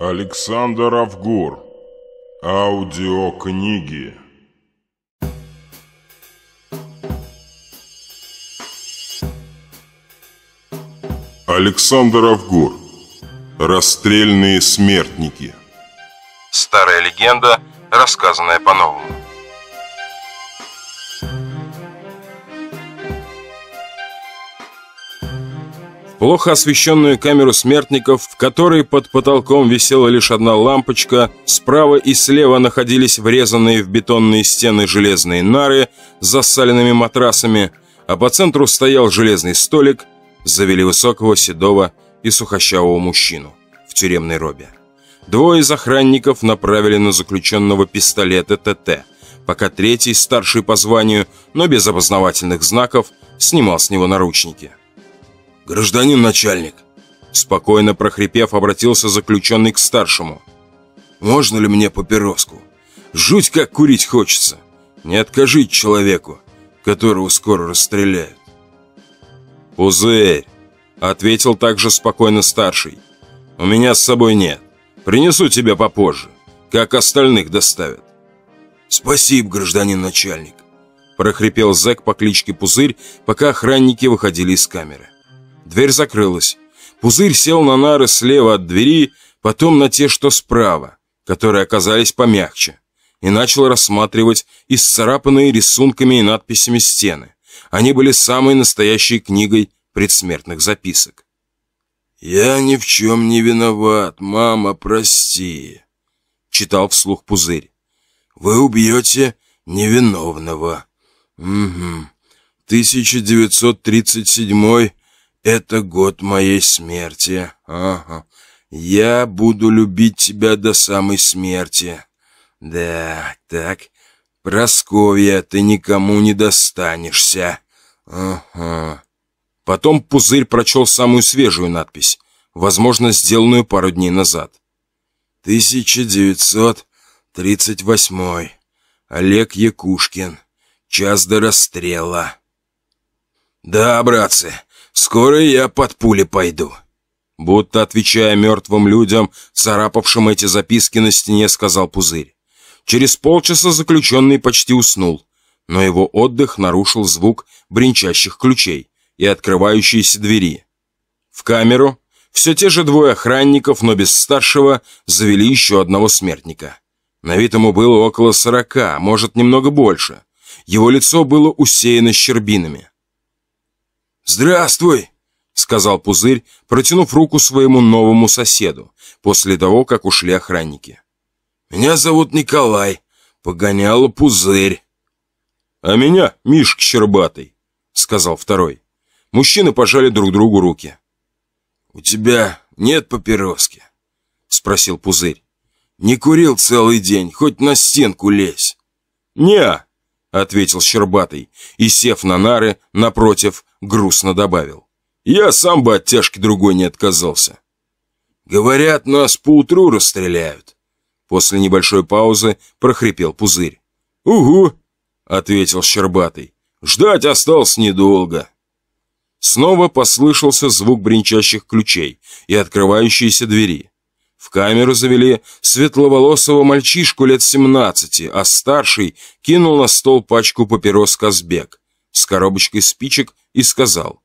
Александр Авгур. Аудиокниги. Александр Авгур. Расстрельные смертники. Старая легенда, рассказанная по-новому. Плохо освещенную камеру смертников, в которой под потолком висела лишь одна лампочка, справа и слева находились врезанные в бетонные стены железные нары с засаленными матрасами, а по центру стоял железный столик, завели высокого, седого и сухощавого мужчину в тюремной робе. Двое из охранников направили на заключенного пистолеты ТТ, пока третий, старший по званию, но без опознавательных знаков, снимал с него наручники. «Гражданин начальник!» Спокойно прохрипев, обратился заключенный к старшему. «Можно ли мне папироску? Жуть как курить хочется! Не откажите человеку, которого скоро расстреляют!» «Пузырь!» — ответил также спокойно старший. «У меня с собой нет. Принесу тебе попозже, как остальных доставят». «Спасибо, гражданин начальник!» — прохрипел зэк по кличке Пузырь, пока охранники выходили из камеры. Дверь закрылась. Пузырь сел на нары слева от двери, потом на те, что справа, которые оказались помягче, и начал рассматривать исцарапанные рисунками и надписями стены. Они были самой настоящей книгой предсмертных записок. «Я ни в чем не виноват, мама, прости», — читал вслух Пузырь. «Вы убьете невиновного». «Угу. 1937 это год моей смерти. Ага. Я буду любить тебя до самой смерти. Да, так. Просковья, ты никому не достанешься. Ага. Потом Пузырь прочел самую свежую надпись, возможно, сделанную пару дней назад. 1938. Олег Якушкин. Час до расстрела. Да, братцы, Скоро я под пули пойду». Будто отвечая мертвым людям, царапавшим эти записки на стене, сказал Пузырь. Через полчаса заключенный почти уснул, но его отдых нарушил звук бренчащих ключей и открывающиеся двери. В камеру все те же двое охранников, но без старшего, завели еще одного смертника. На вид ему было около сорока, может, немного больше. Его лицо было усеяно щербинами. «Здравствуй!» — сказал Пузырь, протянув руку своему новому соседу, после того, как ушли охранники. «Меня зовут Николай. Погоняла Пузырь». «А меня Мишка Щербатый», — сказал второй. Мужчины пожали друг другу руки. «У тебя нет папироски?» — спросил Пузырь. «Не курил целый день, хоть на стенку лезь». «Не-а», ответил Щербатый и, сев на нары, напротив, грустно добавил. «Я сам бы от тяжки другой не отказался». «Говорят, нас поутру расстреляют». После небольшой паузы прохрипел Пузырь. «Угу», — ответил Щербатый. «Ждать осталось недолго». Снова послышался звук бренчащих ключей и открывающиеся двери. В камеру завели светловолосого мальчишку лет 17, а старший кинул на стол пачку папирос Казбек с коробочкой спичек и сказал.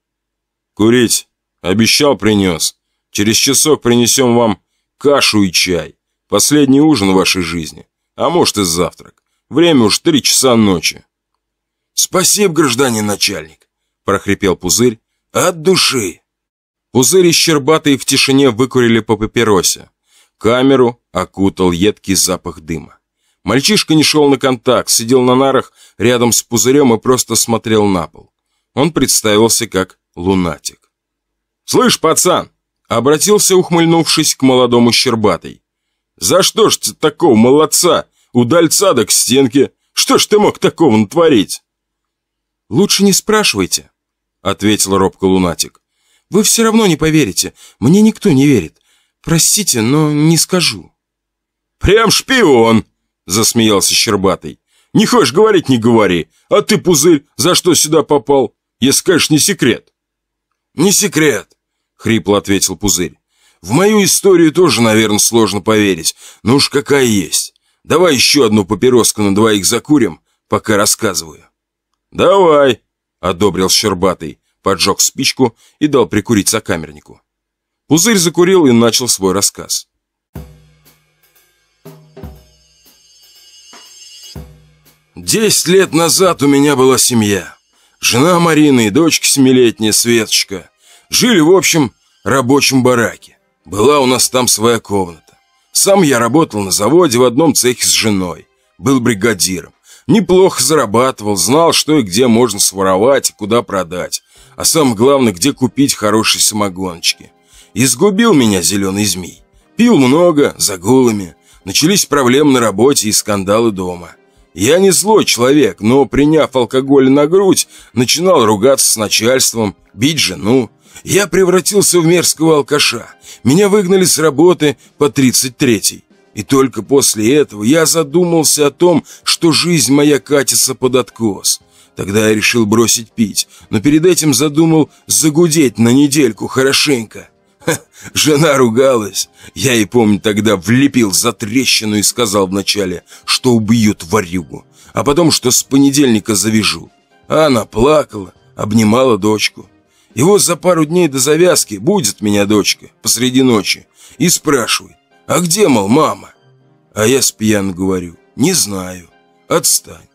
«Курить. Обещал, принес. Через часок принесем вам кашу и чай. Последний ужин в вашей жизни. А может и завтрак. Время уж три часа ночи». «Спасибо, гражданин начальник», – прохрипел Пузырь. «От души». Пузырь и Щербатый в тишине выкурили по папиросе. Камеру окутал едкий запах дыма. Мальчишка не шел на контакт, сидел на нарах рядом с пузырем и просто смотрел на пол. Он представился как лунатик. «Слышь, пацан!» — обратился, ухмыльнувшись к молодому Щербатой. «За что ж ты такого молодца? Удальца да к стенке! Что ж ты мог такого натворить?» «Лучше не спрашивайте», — ответил робко лунатик. «Вы все равно не поверите. Мне никто не верит. Простите, но не скажу». «Прям шпион!» — засмеялся Щербатый. Не хочешь говорить, не говори. А ты, пузырь, за что сюда попал? Если, конечно, не секрет. Не секрет, хрипло ответил пузырь. В мою историю тоже, наверное, сложно поверить, но уж какая есть. Давай еще одну папироску на двоих закурим, пока рассказываю. Давай, одобрил Щербатый, поджег спичку и дал прикурить сокамернику. Пузырь закурил и начал свой рассказ. Десять лет назад у меня была семья. Жена Марина и дочка семилетняя Светочка. Жили, в общем, рабочем бараке. Была у нас там своя комната. Сам я работал на заводе в одном цехе с женой. Был бригадиром. Неплохо зарабатывал, знал, что и где можно своровать куда продать. А самое главное, где купить хорошие самогоночки. Изгубил меня зеленый змей. Пил много, загулами. Начались проблемы на работе и скандалы дома. Я не злой человек, но, приняв алкоголь на грудь, начинал ругаться с начальством, бить жену. Я превратился в мерзкого алкаша. Меня выгнали с работы по 33-й. И только после этого я задумался о том, что жизнь моя катится под откос. Тогда я решил бросить пить, но перед этим задумал загудеть на недельку хорошенько. Ха, жена ругалась. Я и помню тогда влепил за трещину и сказал вначале, что убьют варюгу, а потом, что с понедельника завяжу. А она плакала, обнимала дочку. И вот за пару дней до завязки будет меня дочка посреди ночи и спрашивает, а где, мол, мама? А я с пьян говорю, не знаю, отстань.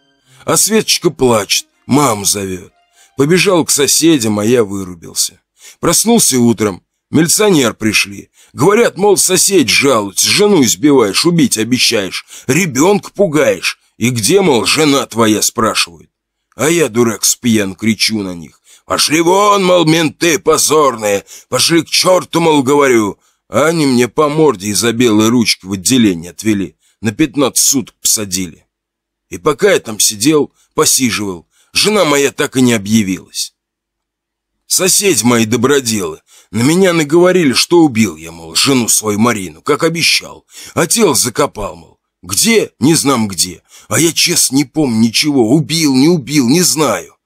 А Светочка плачет, маму зовет. Побежал к соседям, а я вырубился. Проснулся утром, Милиционер пришли. Говорят, мол, сосед жалуется, жену избиваешь, убить обещаешь, ребенка пугаешь. И где, мол, жена твоя, спрашивают. А я, дурак, с пьян кричу на них. Пошли вон, мол, менты позорные, пошли к черту, мол, говорю. А они мне по морде из-за белой ручки в отделение отвели. На пятнадцать суток посадили. И пока я там сидел, посиживал, жена моя так и не объявилась. Соседи мои доброделы на меня наговорили, что убил я, мол, жену свою Марину, как обещал. А тело закопал, мол. Где? Не знам где. А я, честно, не помню ничего. Убил, не убил, не знаю.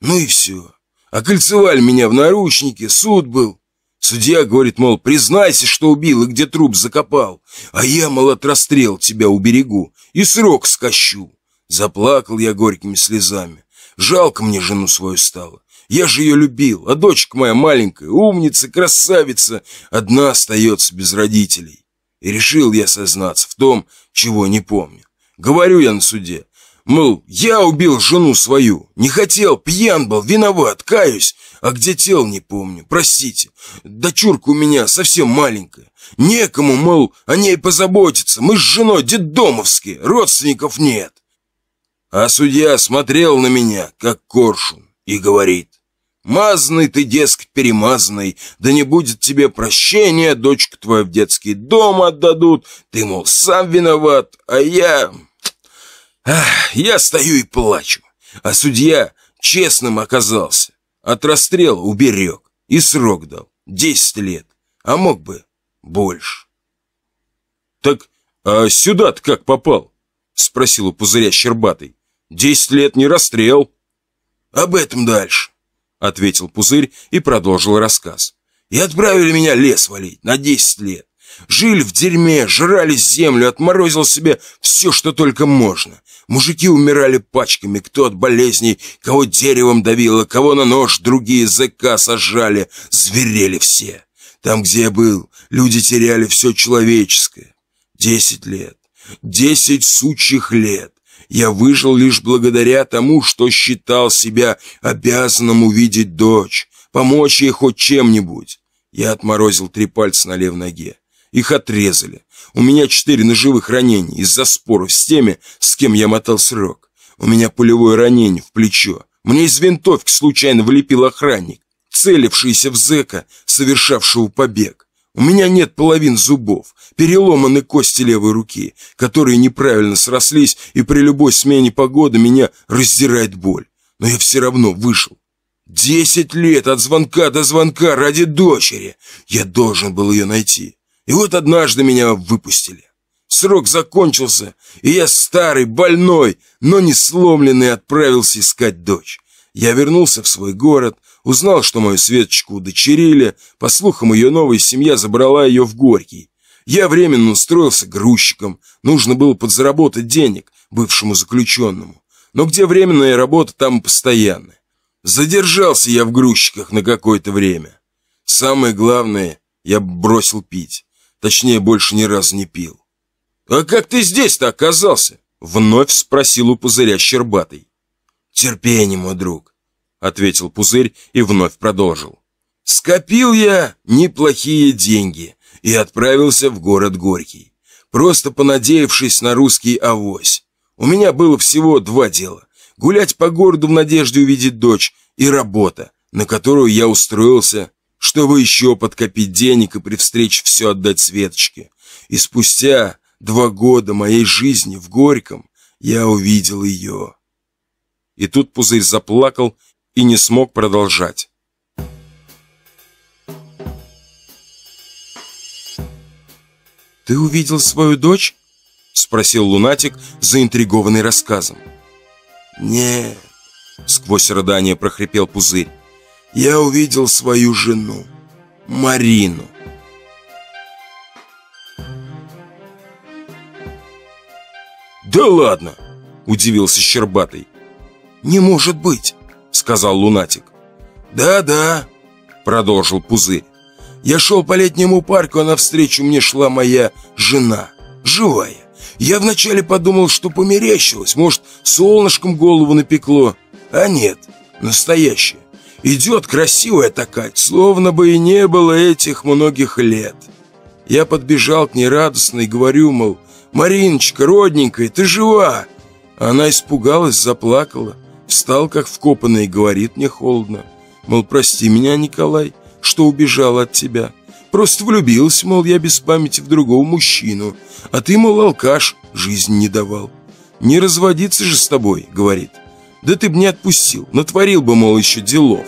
Ну и все. Окольцевали меня в наручнике, суд был. Судья говорит, мол, признайся, что убил и где труп закопал. А я, мол, от расстрел тебя уберегу и срок скощу. Заплакал я горькими слезами. Жалко мне жену свою стало. Я же ее любил, а дочка моя маленькая, умница, красавица, одна остается без родителей. И решил я сознаться в том, чего не помню. Говорю я на суде, мол, я убил жену свою, не хотел, пьян был, виноват, каюсь, а где тело не помню, простите. Дочурка у меня совсем маленькая, некому, мол, о ней позаботиться, мы с женой детдомовские, родственников нет. А судья смотрел на меня, как коршун, и говорит, Мазный ты, дескать, перемазанный, да не будет тебе прощения, дочку твою в детский дом отдадут, ты, мол, сам виноват, а я... Ах, я стою и плачу, а судья честным оказался, от расстрела уберег и срок дал, десять лет, а мог бы больше. Так а сюда-то как попал? Спросил у пузыря Щербатый. Десять лет не расстрел. Об этом дальше. — ответил Пузырь и продолжил рассказ. «И отправили меня лес валить на десять лет. Жили в дерьме, жрали землю, отморозил себе все, что только можно. Мужики умирали пачками, кто от болезней, кого деревом давило, кого на нож, другие языка сажали, зверели все. Там, где я был, люди теряли все человеческое. Десять лет, десять сучьих лет. Я выжил лишь благодаря тому, что считал себя обязанным увидеть дочь, помочь ей хоть чем-нибудь. Я отморозил три пальца на левой ноге. Их отрезали. У меня четыре ножевых ранения из-за споров с теми, с кем я мотал срок. У меня пулевое ранение в плечо. Мне из винтовки случайно влепил охранник, целившийся в зэка, совершавшего побег. У меня нет половин зубов, переломаны кости левой руки, которые неправильно срослись, и при любой смене погоды меня раздирает боль. Но я все равно вышел. Десять лет от звонка до звонка ради дочери. Я должен был ее найти. И вот однажды меня выпустили. Срок закончился, и я старый, больной, но не сломленный отправился искать дочь. Я вернулся в свой город, узнал, что мою Светочку удочерили, по слухам, ее новая семья забрала ее в Горький. Я временно устроился грузчиком, нужно было подзаработать денег бывшему заключенному. Но где временная работа, там и постоянная. Задержался я в грузчиках на какое-то время. Самое главное, я бросил пить. Точнее, больше ни разу не пил. «А как ты здесь-то оказался?» Вновь спросил у пузыря Щербатый. «Терпение, мой друг», — ответил пузырь и вновь продолжил. «Скопил я неплохие деньги и отправился в город Горький, просто понадеявшись на русский авось. У меня было всего два дела — гулять по городу в надежде увидеть дочь и работа, на которую я устроился, чтобы еще подкопить денег и при встрече все отдать Светочке. И спустя два года моей жизни в Горьком я увидел ее. И тут Пузырь заплакал и не смог продолжать. «Ты увидел свою дочь?» — спросил лунатик, заинтригованный рассказом. «Нет», — сквозь рыдание прохрипел Пузырь. «Я увидел свою жену, Марину». «Да ладно!» – удивился Щербатый. «Не может быть!» – сказал Лунатик. «Да-да», – продолжил Пузырь. «Я шел по летнему парку, а навстречу мне шла моя жена, живая. Я вначале подумал, что померещилось, может, солнышком голову напекло. А нет, настоящая. Идет красивая такая, словно бы и не было этих многих лет. Я подбежал к ней радостно и говорю, мол, «Мариночка, родненькая, ты жива?» Она испугалась, заплакала, встал как вкопанный и говорит мне холодно. Мол, прости меня, Николай, что убежал от тебя. Просто влюбился, мол, я без памяти в другого мужчину. А ты, мол, алкаш, жизнь не давал. Не разводиться же с тобой, говорит. Да ты б не отпустил, натворил бы, мол, еще делов.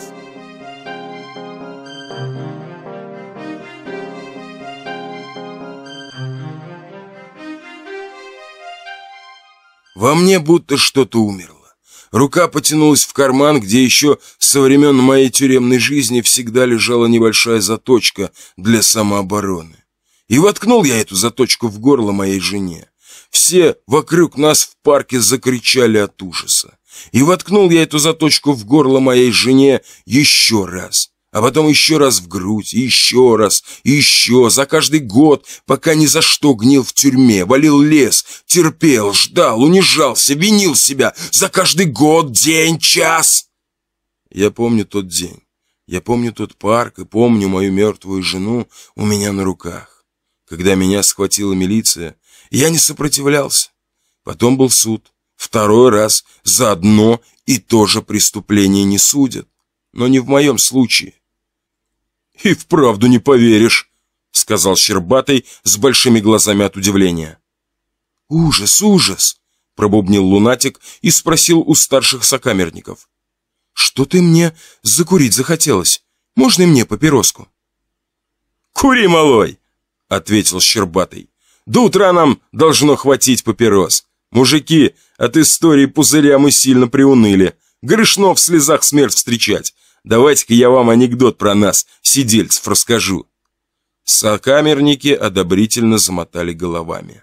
Во мне будто что-то умерло. Рука потянулась в карман, где еще со времен моей тюремной жизни всегда лежала небольшая заточка для самообороны. И воткнул я эту заточку в горло моей жене. Все вокруг нас в парке закричали от ужаса. И воткнул я эту заточку в горло моей жене еще раз а потом еще раз в грудь, и еще раз, и еще, за каждый год, пока ни за что гнил в тюрьме, валил лес, терпел, ждал, унижался, винил себя, за каждый год, день, час. Я помню тот день, я помню тот парк и помню мою мертвую жену у меня на руках. Когда меня схватила милиция, я не сопротивлялся. Потом был суд. Второй раз за одно и то же преступление не судят. Но не в моем случае. «И вправду не поверишь», — сказал Щербатый с большими глазами от удивления. «Ужас, ужас!» — пробубнил лунатик и спросил у старших сокамерников. «Что ты мне закурить захотелось? Можно и мне папироску?» «Кури, малой!» — ответил Щербатый. «До утра нам должно хватить папирос. Мужики, от истории пузыря мы сильно приуныли. Грешно в слезах смерть встречать. Давайте-ка я вам анекдот про нас, сидельцев, расскажу». Сокамерники одобрительно замотали головами.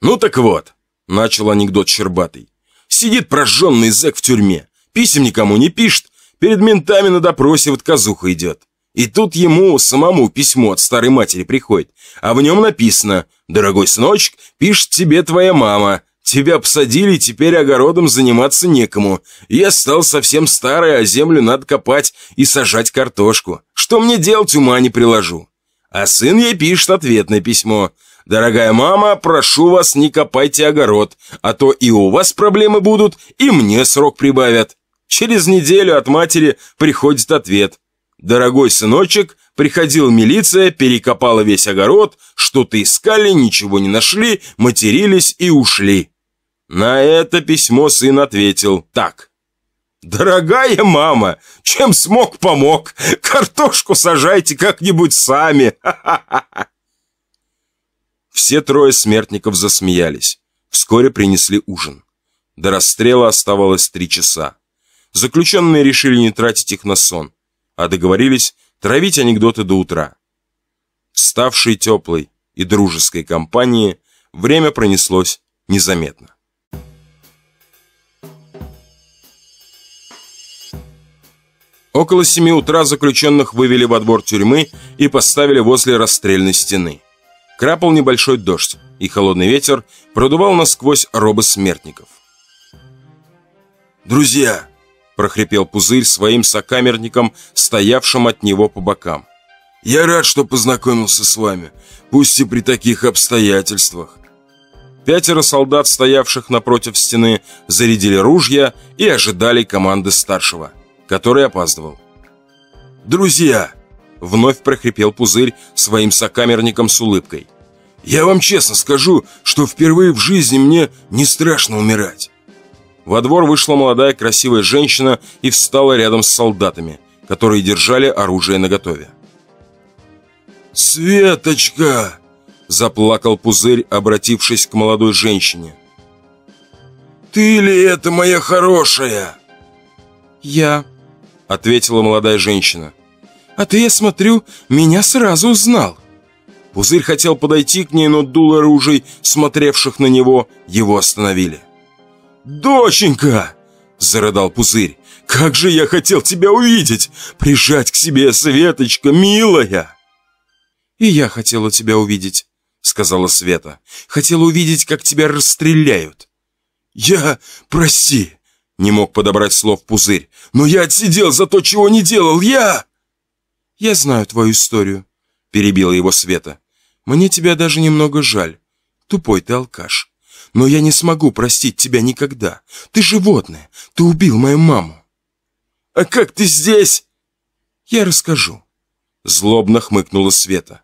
«Ну так вот», — начал анекдот Щербатый. «Сидит прожженный зэк в тюрьме, писем никому не пишет, перед ментами на допросе вот казуха идет. И тут ему самому письмо от старой матери приходит, а в нем написано «Дорогой сыночек, пишет тебе твоя мама, Тебя посадили, теперь огородом заниматься некому. Я стал совсем старый, а землю надо копать и сажать картошку. Что мне делать, ума не приложу. А сын ей пишет ответное письмо. «Дорогая мама, прошу вас, не копайте огород, а то и у вас проблемы будут, и мне срок прибавят». Через неделю от матери приходит ответ. «Дорогой сыночек, приходила милиция, перекопала весь огород, что-то искали, ничего не нашли, матерились и ушли». На это письмо сын ответил так. «Дорогая мама, чем смог, помог. Картошку сажайте как-нибудь сами». Все трое смертников засмеялись. Вскоре принесли ужин. До расстрела оставалось три часа. Заключенные решили не тратить их на сон, а договорились травить анекдоты до утра. Ставшей теплой и дружеской компании время пронеслось незаметно. Около семи утра заключенных вывели во двор тюрьмы и поставили возле расстрельной стены. Крапал небольшой дождь, и холодный ветер продувал насквозь робы смертников. «Друзья!» – прохрипел Пузырь своим сокамерникам, стоявшим от него по бокам. «Я рад, что познакомился с вами, пусть и при таких обстоятельствах». Пятеро солдат, стоявших напротив стены, зарядили ружья и ожидали команды старшего – который опаздывал. «Друзья!» — вновь прохрипел Пузырь своим сокамерникам с улыбкой. «Я вам честно скажу, что впервые в жизни мне не страшно умирать». Во двор вышла молодая красивая женщина и встала рядом с солдатами, которые держали оружие наготове. «Светочка!» – заплакал Пузырь, обратившись к молодой женщине. «Ты ли это моя хорошая?» «Я», — ответила молодая женщина. «А ты, я смотрю, меня сразу узнал». Пузырь хотел подойти к ней, но дуло ружей, смотревших на него, его остановили. «Доченька!» — зарыдал Пузырь. «Как же я хотел тебя увидеть! Прижать к себе, Светочка, милая!» «И я хотела тебя увидеть», — сказала Света. «Хотела увидеть, как тебя расстреляют». «Я... прости, не мог подобрать слов пузырь. «Но я отсидел за то, чего не делал! Я...» «Я знаю твою историю», — перебила его Света. «Мне тебя даже немного жаль. Тупой ты алкаш. Но я не смогу простить тебя никогда. Ты животное. Ты убил мою маму». «А как ты здесь?» «Я расскажу», — злобно хмыкнула Света.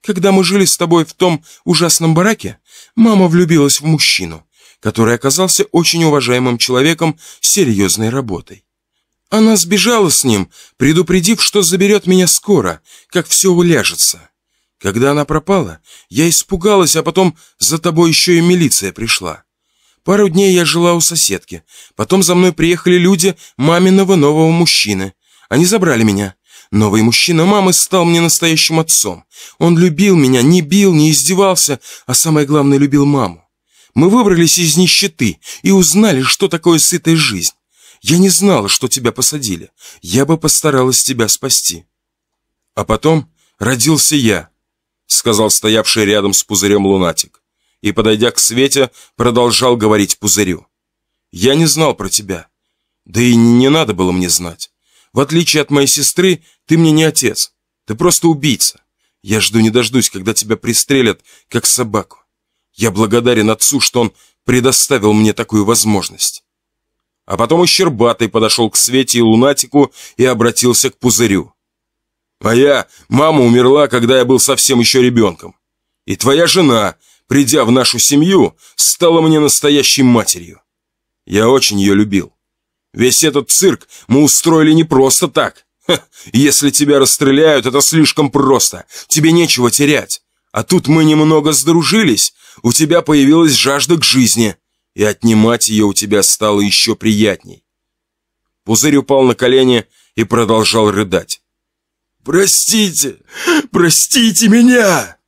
«Когда мы жили с тобой в том ужасном бараке, мама влюбилась в мужчину, который оказался очень уважаемым человеком с серьезной работой. Она сбежала с ним, предупредив, что заберет меня скоро, как все уляжется. Когда она пропала, я испугалась, а потом за тобой еще и милиция пришла. Пару дней я жила у соседки, потом за мной приехали люди маминого нового мужчины. Они забрали меня. Новый мужчина мамы стал мне настоящим отцом. Он любил меня, не бил, не издевался, а самое главное, любил маму. Мы выбрались из нищеты и узнали, что такое сытая жизнь. Я не знала, что тебя посадили. Я бы постаралась тебя спасти. А потом родился я, сказал стоявший рядом с пузырем лунатик. И, подойдя к Свете, продолжал говорить пузырю. Я не знал про тебя. Да и не надо было мне знать. В отличие от моей сестры, ты мне не отец. Ты просто убийца. Я жду не дождусь, когда тебя пристрелят, как собаку. Я благодарен отцу, что он предоставил мне такую возможность. А потом и Щербатый подошел к Свете и Лунатику и обратился к Пузырю. «Моя мама умерла, когда я был совсем еще ребенком. И твоя жена, придя в нашу семью, стала мне настоящей матерью. Я очень ее любил. Весь этот цирк мы устроили не просто так. Ха, если тебя расстреляют, это слишком просто. Тебе нечего терять. А тут мы немного сдружились, у тебя появилась жажда к жизни, и отнимать ее у тебя стало еще приятней. Пузырь упал на колени и продолжал рыдать. «Простите! Простите меня!»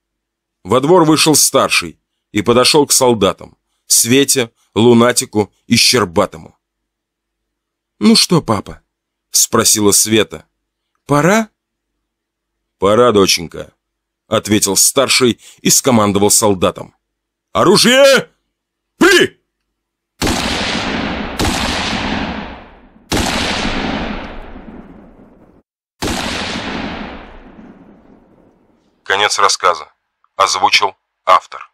Во двор вышел старший и подошел к солдатам, Свете, Лунатику и Щербатому. «Ну что, папа?» — спросила Света. «Пора?» «Пора, доченька», — ответил старший и скомандовал солдатам. «Оружие! Пли!» Конец рассказа. Озвучил автор.